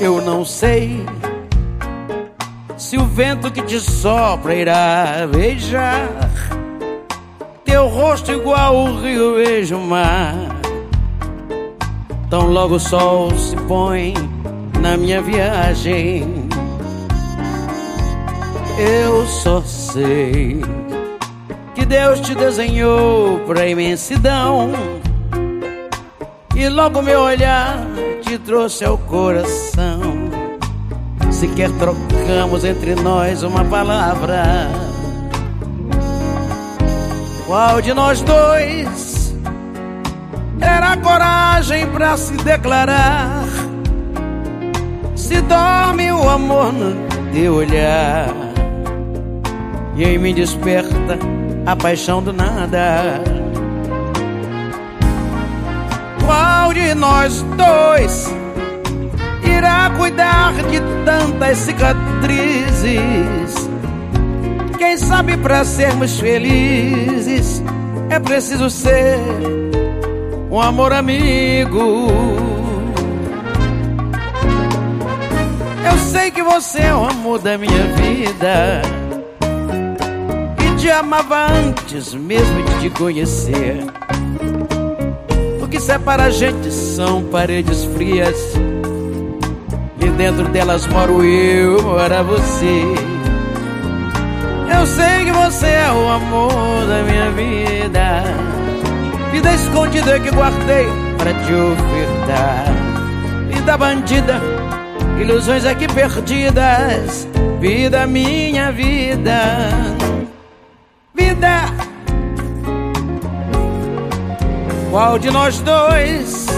Eu não sei se o vento que te sopra irá beijar teu rosto igual o rio vejo o mar. Tão logo o sol se põe na minha viagem. Eu só sei que Deus te desenhou pra imensidão. E logo meu olhar te trouxe ao coração. Sequer trocamos entre nós uma palavra. Qual de nós dois terá coragem pra se declarar? Se dorme o amor no teu olhar e em mim desperta a paixão do nada. Nós dois irá cuidar de tantas cicatrizes? Quem sabe para sermos felizes é preciso ser um amor amigo. Eu sei que você é o amor da minha vida e te amava antes mesmo de te conhecer. Separa a gente são paredes frias e dentro delas moro eu, mora você. Eu sei que você é o amor da minha vida, vida escondida que guardei para te ofertar, vida bandida ilusões aqui perdidas, vida minha vida. Qual de nós dois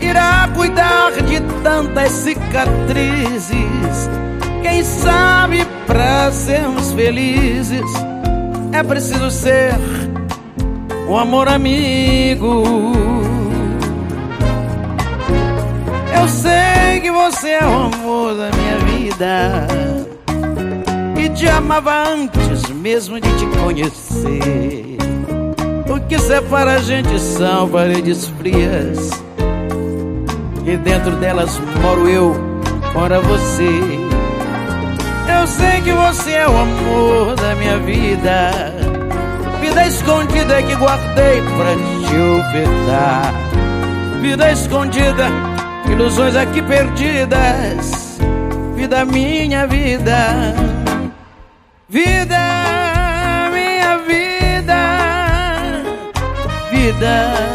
irá cuidar de tantas cicatrizes? Quem sabe para sermos felizes é preciso ser um amor amigo. Eu sei que você é o amor da minha vida E te amava antes mesmo de te conhecer que separa a gente são paredes frias. E dentro delas moro eu, mora você. Eu sei que você é o amor da minha vida. Vida escondida que guardei pra te ofertar. Vida escondida Ilusões aqui perdidas, vida minha vida, vida vida, vida.